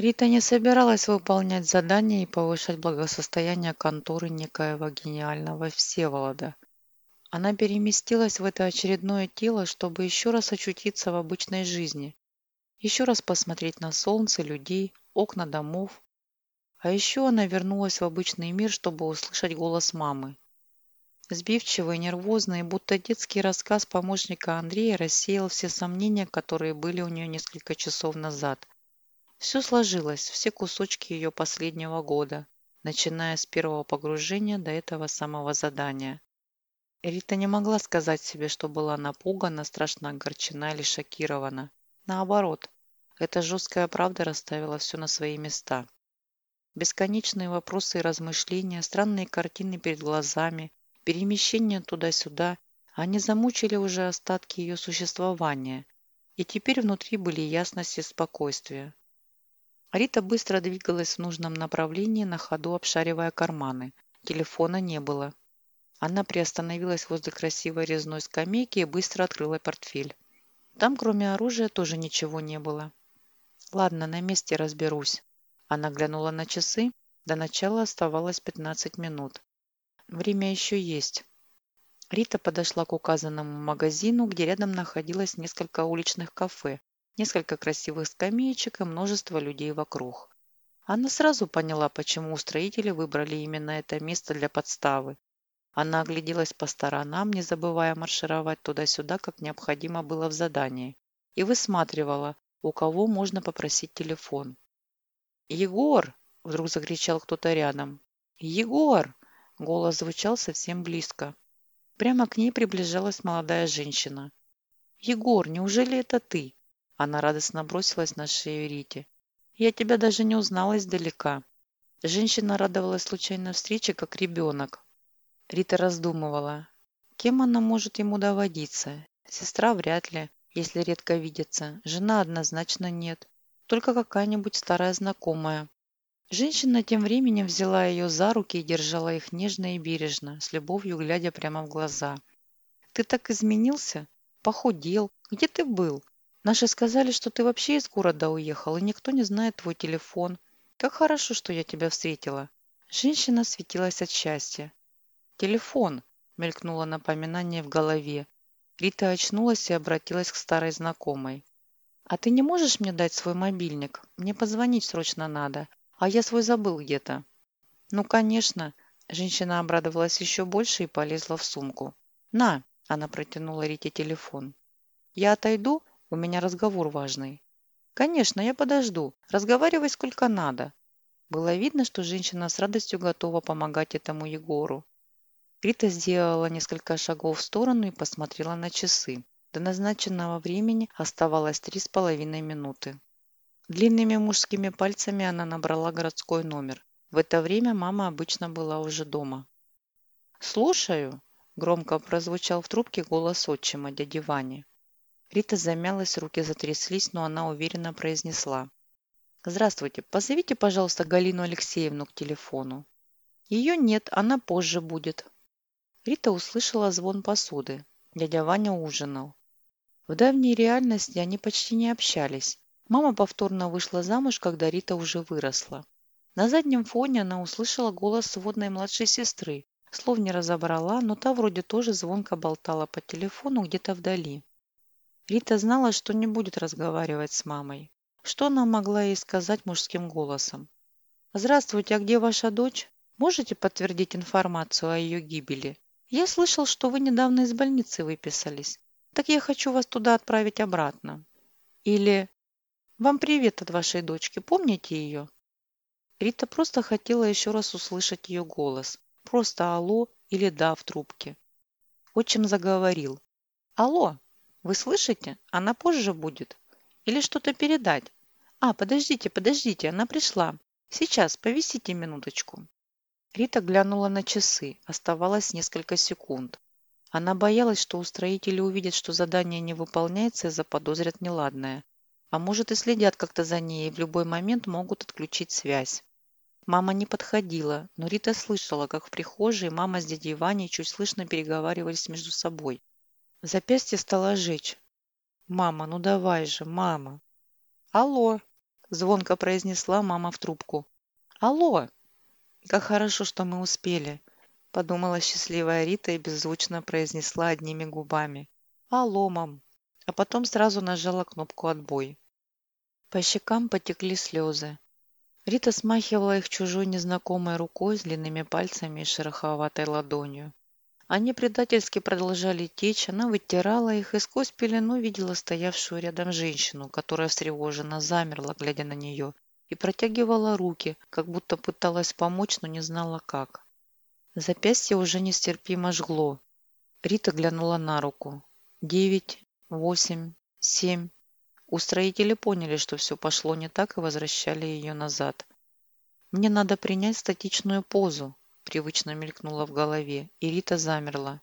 Рита не собиралась выполнять задания и повышать благосостояние конторы некоего гениального Всеволода. Она переместилась в это очередное тело, чтобы еще раз очутиться в обычной жизни, еще раз посмотреть на солнце, людей, окна домов. А еще она вернулась в обычный мир, чтобы услышать голос мамы. Сбивчивый, нервозный, будто детский рассказ помощника Андрея рассеял все сомнения, которые были у нее несколько часов назад. Все сложилось, все кусочки ее последнего года, начиная с первого погружения до этого самого задания. Рита не могла сказать себе, что была напугана, страшно огорчена или шокирована. Наоборот, эта жесткая правда расставила все на свои места. Бесконечные вопросы и размышления, странные картины перед глазами, перемещения туда-сюда, они замучили уже остатки ее существования, и теперь внутри были ясность и спокойствие. Рита быстро двигалась в нужном направлении, на ходу обшаривая карманы. Телефона не было. Она приостановилась возле красивой резной скамейки и быстро открыла портфель. Там, кроме оружия, тоже ничего не было. «Ладно, на месте разберусь». Она глянула на часы. До начала оставалось 15 минут. Время еще есть. Рита подошла к указанному магазину, где рядом находилось несколько уличных кафе, несколько красивых скамеечек и множество людей вокруг. Она сразу поняла, почему устроители выбрали именно это место для подставы. Она огляделась по сторонам, не забывая маршировать туда-сюда, как необходимо было в задании, и высматривала, у кого можно попросить телефон. «Егор!» – вдруг закричал кто-то рядом. «Егор!» – голос звучал совсем близко. Прямо к ней приближалась молодая женщина. «Егор, неужели это ты?» Она радостно бросилась на шею Рите. «Я тебя даже не узнала издалека». Женщина радовалась случайной встрече, как ребенок, Рита раздумывала, кем она может ему доводиться. Сестра вряд ли, если редко видится. Жена однозначно нет. Только какая-нибудь старая знакомая. Женщина тем временем взяла ее за руки и держала их нежно и бережно, с любовью глядя прямо в глаза. «Ты так изменился? Похудел? Где ты был? Наши сказали, что ты вообще из города уехал, и никто не знает твой телефон. Как хорошо, что я тебя встретила». Женщина светилась от счастья. «Телефон!» – мелькнуло напоминание в голове. Рита очнулась и обратилась к старой знакомой. «А ты не можешь мне дать свой мобильник? Мне позвонить срочно надо, а я свой забыл где-то». «Ну, конечно!» Женщина обрадовалась еще больше и полезла в сумку. «На!» – она протянула Рите телефон. «Я отойду, у меня разговор важный». «Конечно, я подожду. Разговаривай сколько надо». Было видно, что женщина с радостью готова помогать этому Егору. Рита сделала несколько шагов в сторону и посмотрела на часы. До назначенного времени оставалось три с половиной минуты. Длинными мужскими пальцами она набрала городской номер. В это время мама обычно была уже дома. «Слушаю», – громко прозвучал в трубке голос отчима, дяди Вани. Рита замялась, руки затряслись, но она уверенно произнесла. «Здравствуйте, позовите, пожалуйста, Галину Алексеевну к телефону». «Ее нет, она позже будет», Рита услышала звон посуды. Дядя Ваня ужинал. В давней реальности они почти не общались. Мама повторно вышла замуж, когда Рита уже выросла. На заднем фоне она услышала голос сводной младшей сестры. Слов не разобрала, но та вроде тоже звонко болтала по телефону где-то вдали. Рита знала, что не будет разговаривать с мамой. Что она могла ей сказать мужским голосом? «Здравствуйте, а где ваша дочь? Можете подтвердить информацию о ее гибели? Я слышал, что вы недавно из больницы выписались. Так я хочу вас туда отправить обратно. Или вам привет от вашей дочки, помните ее? Рита просто хотела еще раз услышать ее голос. Просто алло или да в трубке. Отчим заговорил. Алло, вы слышите? Она позже будет. Или что-то передать? А, подождите, подождите, она пришла. Сейчас, повисите минуточку. Рита глянула на часы. Оставалось несколько секунд. Она боялась, что устроители увидят, что задание не выполняется и заподозрят неладное. А может и следят как-то за ней и в любой момент могут отключить связь. Мама не подходила, но Рита слышала, как в прихожей мама с дядей Ваней чуть слышно переговаривались между собой. Запястье стало жечь. «Мама, ну давай же, мама!» «Алло!» Звонко произнесла мама в трубку. «Алло! Как хорошо, что мы успели!» Подумала счастливая Рита и беззвучно произнесла одними губами. «Алло, мам!» А потом сразу нажала кнопку «Отбой». По щекам потекли слезы. Рита смахивала их чужой незнакомой рукой с длинными пальцами и шероховатой ладонью. Они предательски продолжали течь, она вытирала их и сквозь пелену видела стоявшую рядом женщину, которая встревоженно замерла, глядя на нее, и протягивала руки, как будто пыталась помочь, но не знала как. Запястье уже нестерпимо жгло. Рита глянула на руку. Девять, восемь, семь. Устроители поняли, что все пошло не так и возвращали ее назад. «Мне надо принять статичную позу», – привычно мелькнула в голове, и Рита замерла.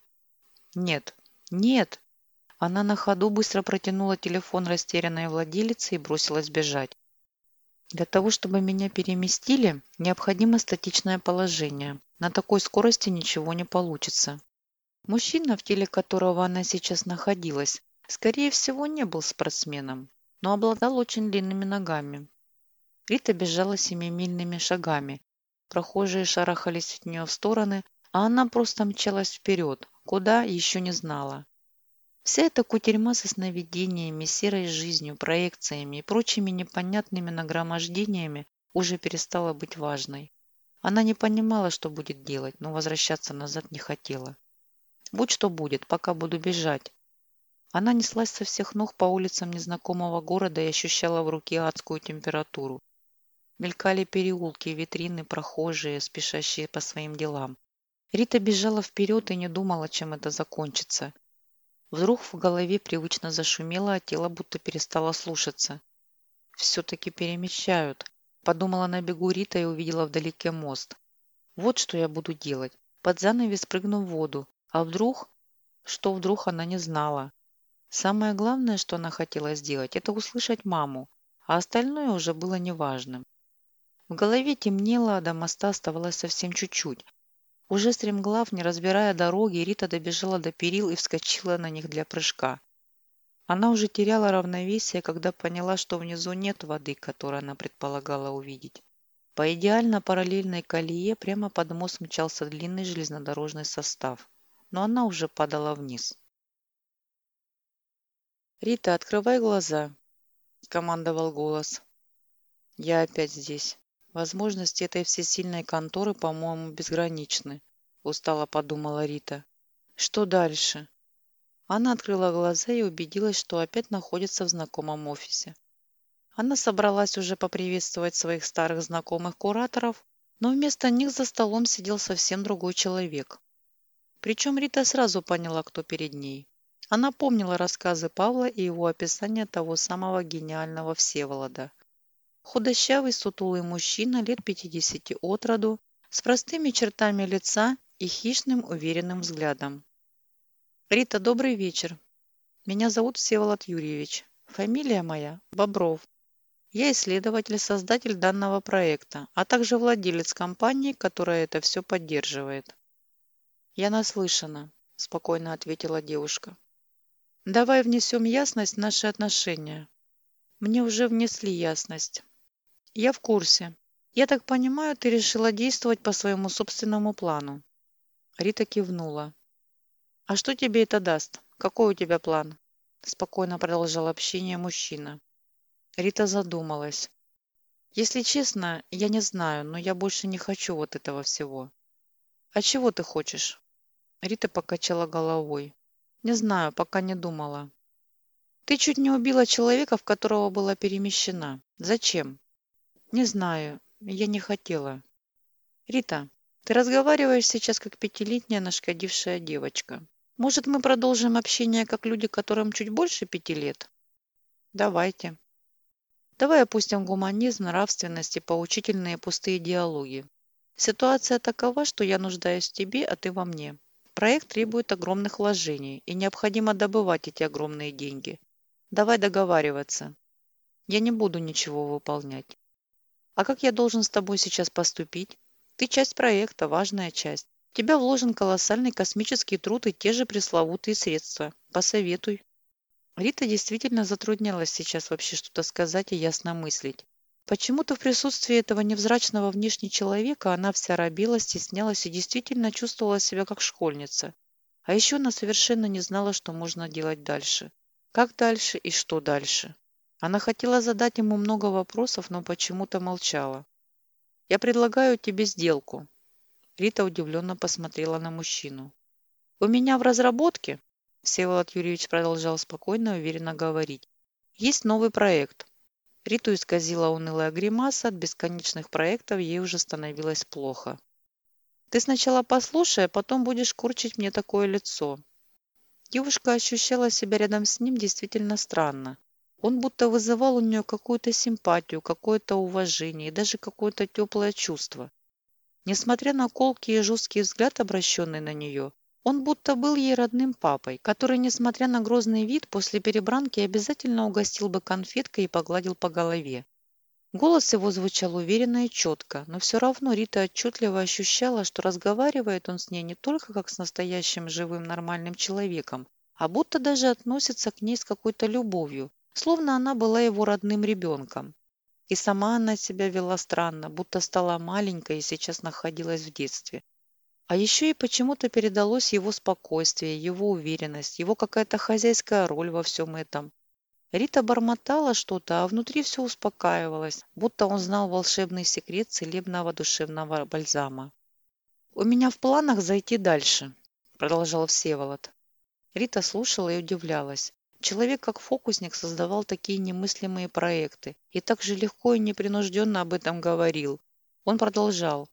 «Нет, нет!» Она на ходу быстро протянула телефон растерянной владелице и бросилась бежать. Для того, чтобы меня переместили, необходимо статичное положение. На такой скорости ничего не получится. Мужчина, в теле которого она сейчас находилась, скорее всего, не был спортсменом но обладал очень длинными ногами. Рита бежала семимильными шагами. Прохожие шарахались от нее в стороны, а она просто мчалась вперед, куда еще не знала. Вся эта кутерьма со сновидениями, серой жизнью, проекциями и прочими непонятными нагромождениями уже перестала быть важной. Она не понимала, что будет делать, но возвращаться назад не хотела. Будь что будет, пока буду бежать. Она неслась со всех ног по улицам незнакомого города и ощущала в руке адскую температуру. Мелькали переулки, витрины, прохожие, спешащие по своим делам. Рита бежала вперед и не думала, чем это закончится. Вдруг в голове привычно зашумело, а тело будто перестало слушаться. «Все-таки перемещают», – подумала на бегу Рита и увидела вдалеке мост. «Вот что я буду делать. Под занавес прыгну в воду. А вдруг...» Что вдруг она не знала. Самое главное, что она хотела сделать, это услышать маму, а остальное уже было неважным. В голове темнело, а до моста оставалось совсем чуть-чуть. Уже стремглав, не разбирая дороги, Рита добежала до перил и вскочила на них для прыжка. Она уже теряла равновесие, когда поняла, что внизу нет воды, которую она предполагала увидеть. По идеально параллельной колее прямо под мост мчался длинный железнодорожный состав, но она уже падала вниз. «Рита, открывай глаза», – командовал голос. «Я опять здесь. Возможности этой всесильной конторы, по-моему, безграничны», – устало подумала Рита. «Что дальше?» Она открыла глаза и убедилась, что опять находится в знакомом офисе. Она собралась уже поприветствовать своих старых знакомых кураторов, но вместо них за столом сидел совсем другой человек. Причем Рита сразу поняла, кто перед ней. Она помнила рассказы Павла и его описание того самого гениального Всеволода. Худощавый сутулый мужчина лет 50 от роду, с простыми чертами лица и хищным уверенным взглядом. «Рита, добрый вечер. Меня зовут Всеволод Юрьевич. Фамилия моя – Бобров. Я исследователь-создатель данного проекта, а также владелец компании, которая это все поддерживает». «Я наслышана», – спокойно ответила девушка. Давай внесем ясность в наши отношения. Мне уже внесли ясность. Я в курсе. Я так понимаю, ты решила действовать по своему собственному плану. Рита кивнула. А что тебе это даст? Какой у тебя план? Спокойно продолжал общение мужчина. Рита задумалась. Если честно, я не знаю, но я больше не хочу вот этого всего. А чего ты хочешь? Рита покачала головой. Не знаю, пока не думала. Ты чуть не убила человека, в которого была перемещена. Зачем? Не знаю. Я не хотела. Рита, ты разговариваешь сейчас как пятилетняя нашкодившая девочка. Может, мы продолжим общение как люди, которым чуть больше пяти лет? Давайте. Давай опустим гуманизм, нравственность и поучительные пустые диалоги. Ситуация такова, что я нуждаюсь в тебе, а ты во мне. Проект требует огромных вложений, и необходимо добывать эти огромные деньги. Давай договариваться. Я не буду ничего выполнять. А как я должен с тобой сейчас поступить? Ты часть проекта, важная часть. В тебя вложен колоссальный космический труд и те же пресловутые средства. Посоветуй. Рита действительно затруднялась сейчас вообще что-то сказать и ясно мыслить. Почему-то в присутствии этого невзрачного внешне человека она вся робела, стеснялась и действительно чувствовала себя как школьница. А еще она совершенно не знала, что можно делать дальше. Как дальше и что дальше. Она хотела задать ему много вопросов, но почему-то молчала. «Я предлагаю тебе сделку». Рита удивленно посмотрела на мужчину. «У меня в разработке», Всеволод Юрьевич продолжал спокойно и уверенно говорить, «есть новый проект. Риту исказила унылая гримаса, от бесконечных проектов ей уже становилось плохо. «Ты сначала послушай, а потом будешь курчить мне такое лицо». Девушка ощущала себя рядом с ним действительно странно. Он будто вызывал у нее какую-то симпатию, какое-то уважение и даже какое-то теплое чувство. Несмотря на колкий и жесткий взгляд, обращенный на нее, он будто был ей родным папой, который, несмотря на грозный вид, после перебранки обязательно угостил бы конфеткой и погладил по голове. Голос его звучал уверенно и четко, но все равно Рита отчетливо ощущала, что разговаривает он с ней не только как с настоящим живым нормальным человеком, а будто даже относится к ней с какой-то любовью, словно она была его родным ребенком. И сама она себя вела странно, будто стала маленькой и сейчас находилась в детстве. А еще и почему-то передалось его спокойствие, его уверенность, его какая-то хозяйская роль во всем этом. Рита бормотала что-то, а внутри все успокаивалось, будто он знал волшебный секрет целебного душевного бальзама. «У меня в планах зайти дальше», – продолжал Всеволод. Рита слушала и удивлялась. Человек, как фокусник, создавал такие немыслимые проекты и так же легко и непринужденно об этом говорил. Он продолжал.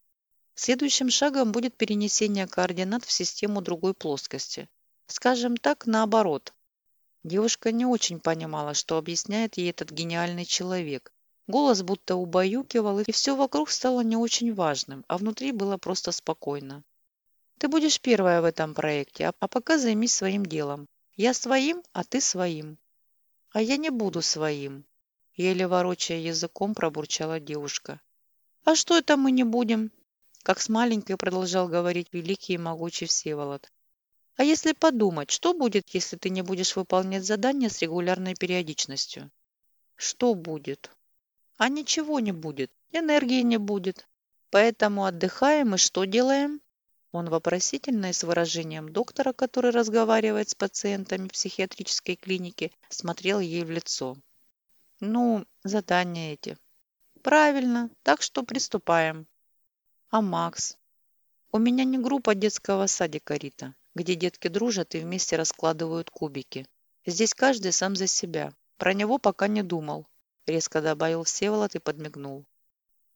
Следующим шагом будет перенесение координат в систему другой плоскости. Скажем так, наоборот. Девушка не очень понимала, что объясняет ей этот гениальный человек. Голос будто убаюкивал, и все вокруг стало не очень важным, а внутри было просто спокойно. Ты будешь первая в этом проекте, а пока займись своим делом. Я своим, а ты своим. А я не буду своим. Еле ворочая языком, пробурчала девушка. А что это мы не будем? как с маленькой продолжал говорить великий и могучий Всеволод. А если подумать, что будет, если ты не будешь выполнять задания с регулярной периодичностью? Что будет? А ничего не будет, энергии не будет. Поэтому отдыхаем и что делаем? Он вопросительно и с выражением доктора, который разговаривает с пациентами психиатрической клинике, смотрел ей в лицо. Ну, задания эти. Правильно, так что приступаем. А Макс? У меня не группа детского садика, Рита, где детки дружат и вместе раскладывают кубики. Здесь каждый сам за себя. Про него пока не думал. Резко добавил Всеволод и подмигнул.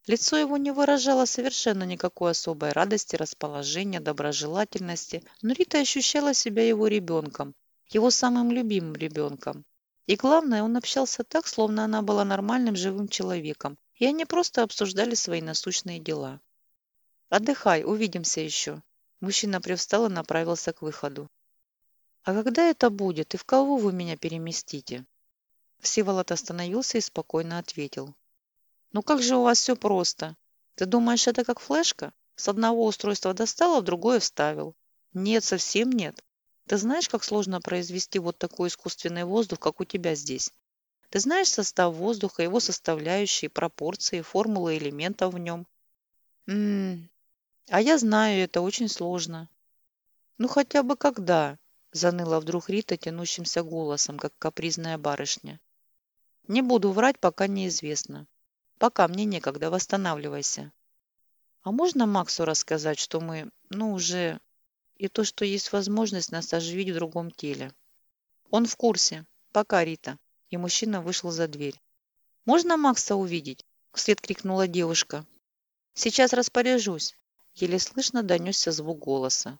Лицо его не выражало совершенно никакой особой радости, расположения, доброжелательности, но Рита ощущала себя его ребенком, его самым любимым ребенком. И главное, он общался так, словно она была нормальным живым человеком, и они просто обсуждали свои насущные дела. Отдыхай, увидимся еще. Мужчина привстал и направился к выходу. А когда это будет и в кого вы меня переместите? Всеволод остановился и спокойно ответил. Ну как же у вас все просто? Ты думаешь, это как флешка? С одного устройства достал, а в другое вставил. Нет, совсем нет. Ты знаешь, как сложно произвести вот такой искусственный воздух, как у тебя здесь? Ты знаешь состав воздуха, его составляющие, пропорции, формулы элементов в нем? Ммм, а я знаю, это очень сложно. Ну хотя бы когда? Заныла вдруг Рита тянущимся голосом, как капризная барышня. Не буду врать, пока неизвестно. Пока мне некогда, восстанавливайся. А можно Максу рассказать, что мы, ну, уже... И то, что есть возможность нас оживить в другом теле. Он в курсе. Пока, Рита. И мужчина вышел за дверь. «Можно Макса увидеть?» Вслед крикнула девушка. «Сейчас распоряжусь. Еле слышно донесся звук голоса.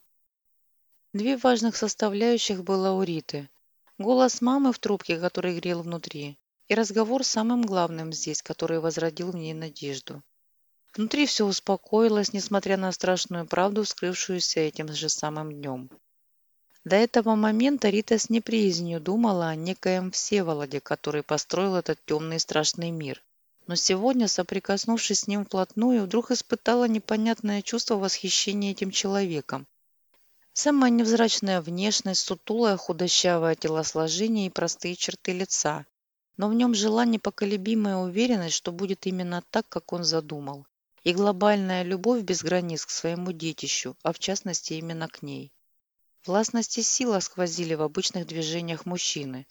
Две важных составляющих было у Риты. Голос мамы в трубке, который грел внутри, и разговор с самым главным здесь, который возродил в ней надежду. Внутри все успокоилось, несмотря на страшную правду, вскрывшуюся этим же самым днем. До этого момента Рита с неприязнью думала о некоем Всеволоде, который построил этот темный и страшный мир но сегодня, соприкоснувшись с ним вплотную, вдруг испытала непонятное чувство восхищения этим человеком. Самая невзрачная внешность, сутулое худощавое телосложение и простые черты лица. Но в нем жила непоколебимая уверенность, что будет именно так, как он задумал, и глобальная любовь без границ к своему детищу, а в частности именно к ней. Властность и сила сквозили в обычных движениях мужчины.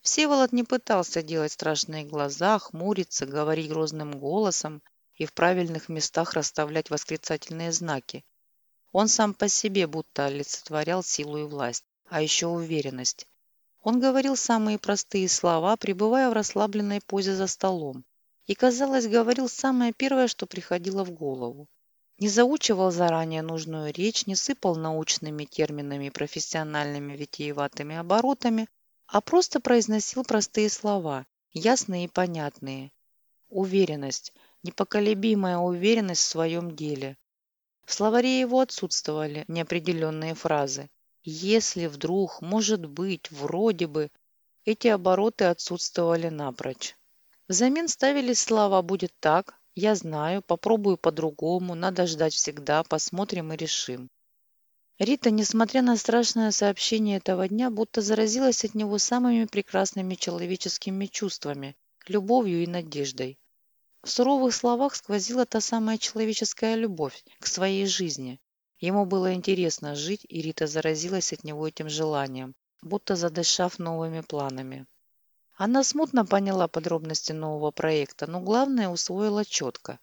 Всеволод не пытался делать страшные глаза, хмуриться, говорить грозным голосом и в правильных местах расставлять восклицательные знаки. Он сам по себе будто олицетворял силу и власть, а еще уверенность. Он говорил самые простые слова, пребывая в расслабленной позе за столом. И, казалось, говорил самое первое, что приходило в голову. Не заучивал заранее нужную речь, не сыпал научными терминами и профессиональными витиеватыми оборотами, а просто произносил простые слова, ясные и понятные. Уверенность, непоколебимая уверенность в своем деле. В словаре его отсутствовали неопределенные фразы. Если вдруг, может быть, вроде бы, эти обороты отсутствовали напрочь. Взамен ставились слова «будет так», «я знаю», «попробую по-другому», «надо ждать всегда», «посмотрим и решим». Рита, несмотря на страшное сообщение этого дня, будто заразилась от него самыми прекрасными человеческими чувствами, любовью и надеждой. В суровых словах сквозила та самая человеческая любовь к своей жизни. Ему было интересно жить, и Рита заразилась от него этим желанием, будто задышав новыми планами. Она смутно поняла подробности нового проекта, но главное усвоила четко.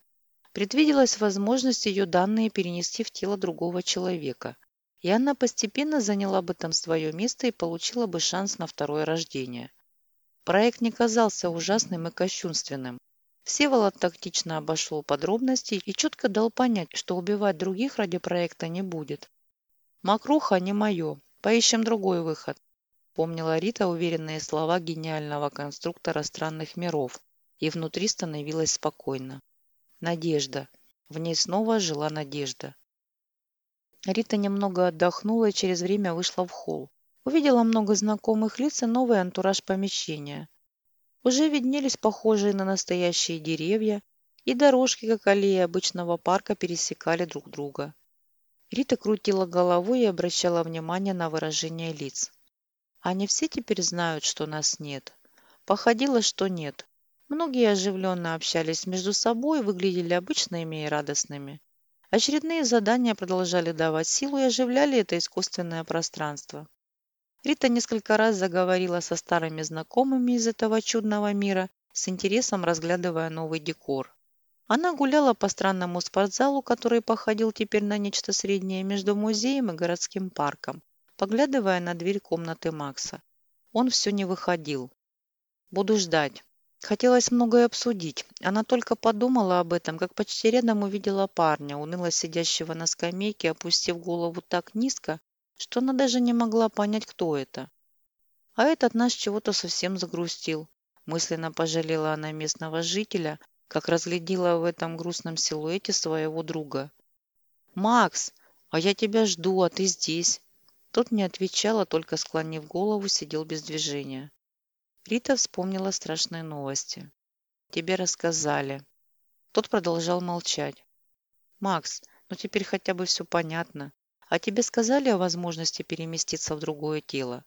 Предвиделась возможность ее данные перенести в тело другого человека, и она постепенно заняла бы там свое место и получила бы шанс на второе рождение. Проект не казался ужасным и кощунственным. Всеволод тактично обошел подробности и четко дал понять, что убивать других ради проекта не будет. «Макруха не мое. Поищем другой выход», — помнила Рита уверенные слова гениального конструктора странных миров, и внутри становилось спокойно. Надежда. В ней снова жила надежда. Рита немного отдохнула и через время вышла в холл. Увидела много знакомых лиц и новый антураж помещения. Уже виднелись похожие на настоящие деревья, и дорожки, как аллеи обычного парка, пересекали друг друга. Рита крутила головой и обращала внимание на выражение лиц. Они все теперь знают, что нас нет. Походило, что нет. Многие оживленно общались между собой, выглядели обычными и радостными. Очередные задания продолжали давать силу и оживляли это искусственное пространство. Рита несколько раз заговорила со старыми знакомыми из этого чудного мира, с интересом разглядывая новый декор. Она гуляла по странному спортзалу, который походил теперь на нечто среднее между музеем и городским парком, поглядывая на дверь комнаты Макса. Он все не выходил. «Буду ждать». Хотелось многое обсудить. Она только подумала об этом, как почти рядом увидела парня, уныло сидящего на скамейке, опустив голову так низко, что она даже не могла понять, кто это. А этот наш чего-то совсем загрустил. Мысленно пожалела она местного жителя, как разглядела в этом грустном силуэте своего друга. «Макс, а я тебя жду, а ты здесь». Тот не отвечал, а только склонив голову, сидел без движения. Рита вспомнила страшные новости. «Тебе рассказали». Тот продолжал молчать. «Макс, ну теперь хотя бы все понятно. А тебе сказали о возможности переместиться в другое тело?»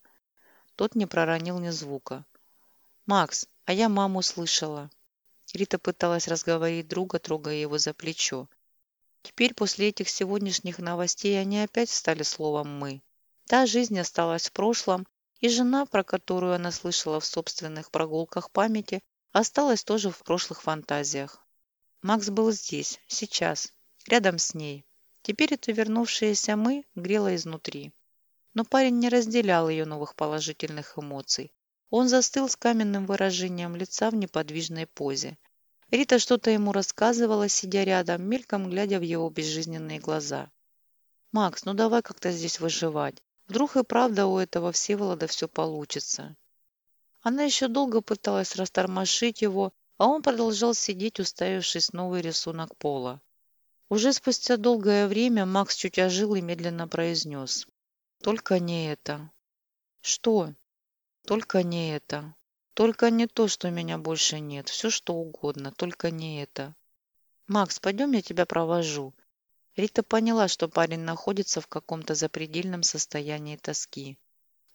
Тот не проронил ни звука. «Макс, а я маму слышала». Рита пыталась разговорить друга, трогая его за плечо. Теперь после этих сегодняшних новостей они опять стали словом «мы». Та жизнь осталась в прошлом, и жена, про которую она слышала в собственных прогулках памяти, осталась тоже в прошлых фантазиях. Макс был здесь, сейчас, рядом с ней. Теперь это вернувшееся «мы» грело изнутри. Но парень не разделял ее новых положительных эмоций. Он застыл с каменным выражением лица в неподвижной позе. Рита что-то ему рассказывала, сидя рядом, мельком глядя в его безжизненные глаза. «Макс, ну давай как-то здесь выживать. Вдруг и правда у этого Всеволода все получится». Она еще долго пыталась растормошить его, а он продолжал сидеть, уставившись в новый рисунок пола. Уже спустя долгое время Макс чуть ожил и медленно произнес. «Только не это». «Что?» «Только не это. Только не то, что меня больше нет. Все что угодно, только не это». «Макс, пойдем я тебя провожу». Рита поняла, что парень находится в каком-то запредельном состоянии тоски.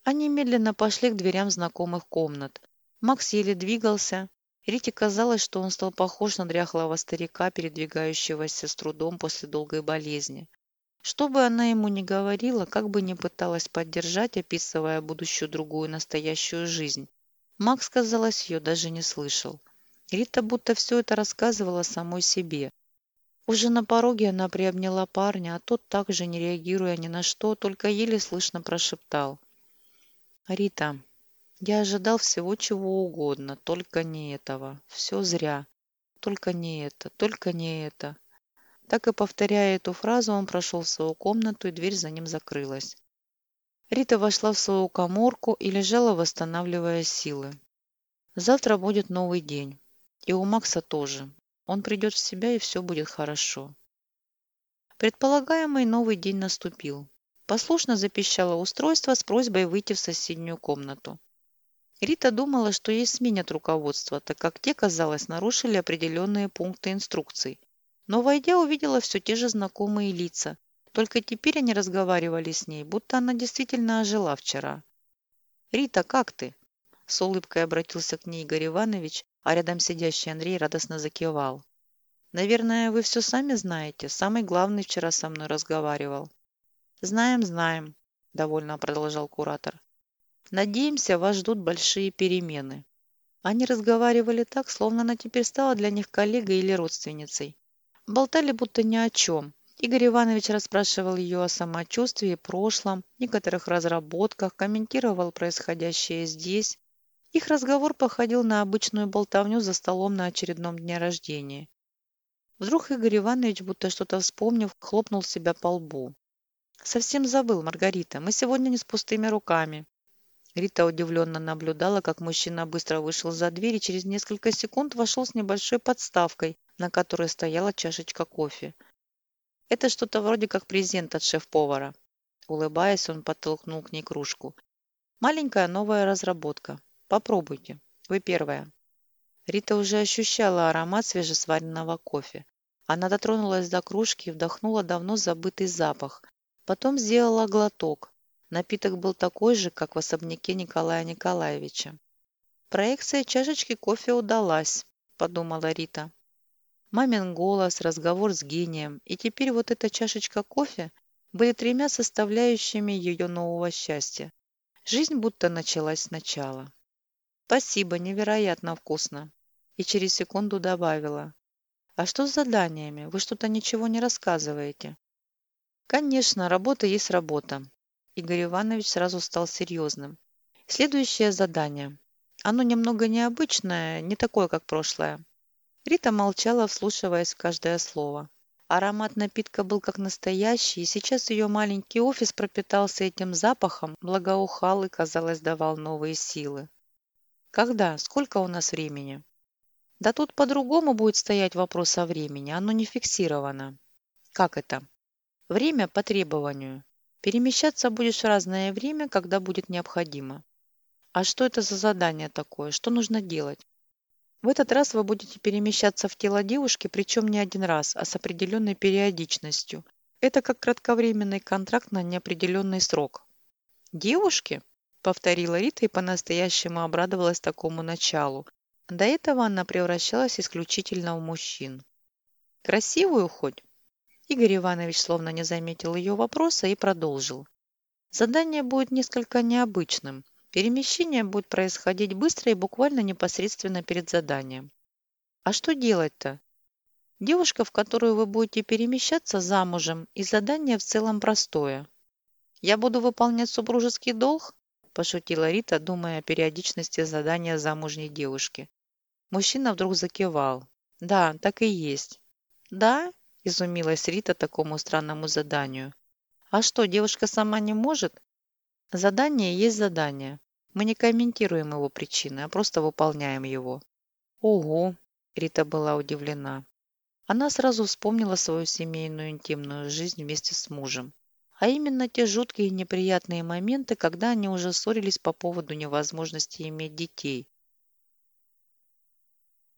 Они медленно пошли к дверям знакомых комнат. Макс еле двигался. Рите казалось, что он стал похож на дряхлого старика, передвигающегося с трудом после долгой болезни. Что бы она ему ни говорила, как бы ни пыталась поддержать, описывая будущую другую настоящую жизнь, Макс, казалось, ее даже не слышал. Рита будто все это рассказывала самой себе. Уже на пороге она приобняла парня, а тот, также не реагируя ни на что, только еле слышно прошептал. «Рита, я ожидал всего чего угодно, только не этого. Все зря. Только не это, только не это». Так и повторяя эту фразу, он прошел в свою комнату, и дверь за ним закрылась. Рита вошла в свою коморку и лежала, восстанавливая силы. Завтра будет новый день. И у Макса тоже. Он придет в себя, и все будет хорошо. Предполагаемый новый день наступил. Послушно запищало устройство с просьбой выйти в соседнюю комнату. Рита думала, что ей сменят руководство, так как те, казалось, нарушили определенные пункты инструкций. Но, войдя, увидела все те же знакомые лица. Только теперь они разговаривали с ней, будто она действительно ожила вчера. «Рита, как ты?» С улыбкой обратился к ней Игорь Иванович, а рядом сидящий Андрей радостно закивал. «Наверное, вы все сами знаете. Самый главный вчера со мной разговаривал». «Знаем, знаем», – довольно продолжал куратор. «Надеемся, вас ждут большие перемены». Они разговаривали так, словно она теперь стала для них коллегой или родственницей. Болтали будто ни о чем. Игорь Иванович расспрашивал ее о самочувствии, прошлом, некоторых разработках, комментировал происходящее здесь, их разговор походил на обычную болтовню за столом на очередном дне рождения. Вдруг Игорь Иванович, будто что-то вспомнив, хлопнул себя по лбу. «Совсем забыл, Маргарита, мы сегодня не с пустыми руками». Рита удивленно наблюдала, как мужчина быстро вышел за дверь и через несколько секунд вошел с небольшой подставкой, на которой стояла чашечка кофе. «Это что-то вроде как презент от шеф-повара». Улыбаясь, он подтолкнул к ней кружку. «Маленькая новая разработка. Попробуйте. Вы первая. Рита уже ощущала аромат свежесваренного кофе. Она дотронулась до кружки и вдохнула давно забытый запах. Потом сделала глоток. Напиток был такой же, как в особняке Николая Николаевича. «Проекция чашечки кофе удалась», – подумала Рита. Мамин голос, разговор с гением и теперь вот эта чашечка кофе были тремя составляющими ее нового счастья. Жизнь будто началась сначала. «Спасибо, невероятно вкусно!» И через секунду добавила. «А что с заданиями? Вы что-то ничего не рассказываете?» «Конечно, работа есть работа». Игорь Иванович сразу стал серьезным. «Следующее задание. Оно немного необычное, не такое, как прошлое». Рита молчала, вслушиваясь в каждое слово. Аромат напитка был как настоящий, и сейчас ее маленький офис пропитался этим запахом, благоухал и, казалось, давал новые силы. Когда? Сколько у нас времени? Да тут по-другому будет стоять вопрос о времени. Оно не фиксировано. Как это? Время по требованию. Перемещаться будешь в разное время, когда будет необходимо. А что это за задание такое? Что нужно делать? В этот раз вы будете перемещаться в тело девушки, причем не один раз, а с определенной периодичностью. Это как кратковременный контракт на неопределенный срок. Девушки? повторила Рита и по-настоящему обрадовалась такому началу. До этого она превращалась исключительно в мужчин. «Красивую хоть?» Игорь Иванович словно не заметил ее вопроса и продолжил. «Задание будет несколько необычным. Перемещение будет происходить быстро и буквально непосредственно перед заданием. А что делать-то? Девушка, в которую вы будете перемещаться, замужем, и задание в целом простое. Я буду выполнять супружеский долг? пошутила Рита, думая о периодичности задания замужней девушки. Мужчина вдруг закивал. «Да, так и есть». «Да?» – изумилась Рита такому странному заданию. «А что, девушка сама не может?» «Задание есть задание. Мы не комментируем его причины, а просто выполняем его». «Ого!» – Рита была удивлена. Она сразу вспомнила свою семейную интимную жизнь вместе с мужем а именно те жуткие неприятные моменты, когда они уже ссорились по поводу невозможности иметь детей.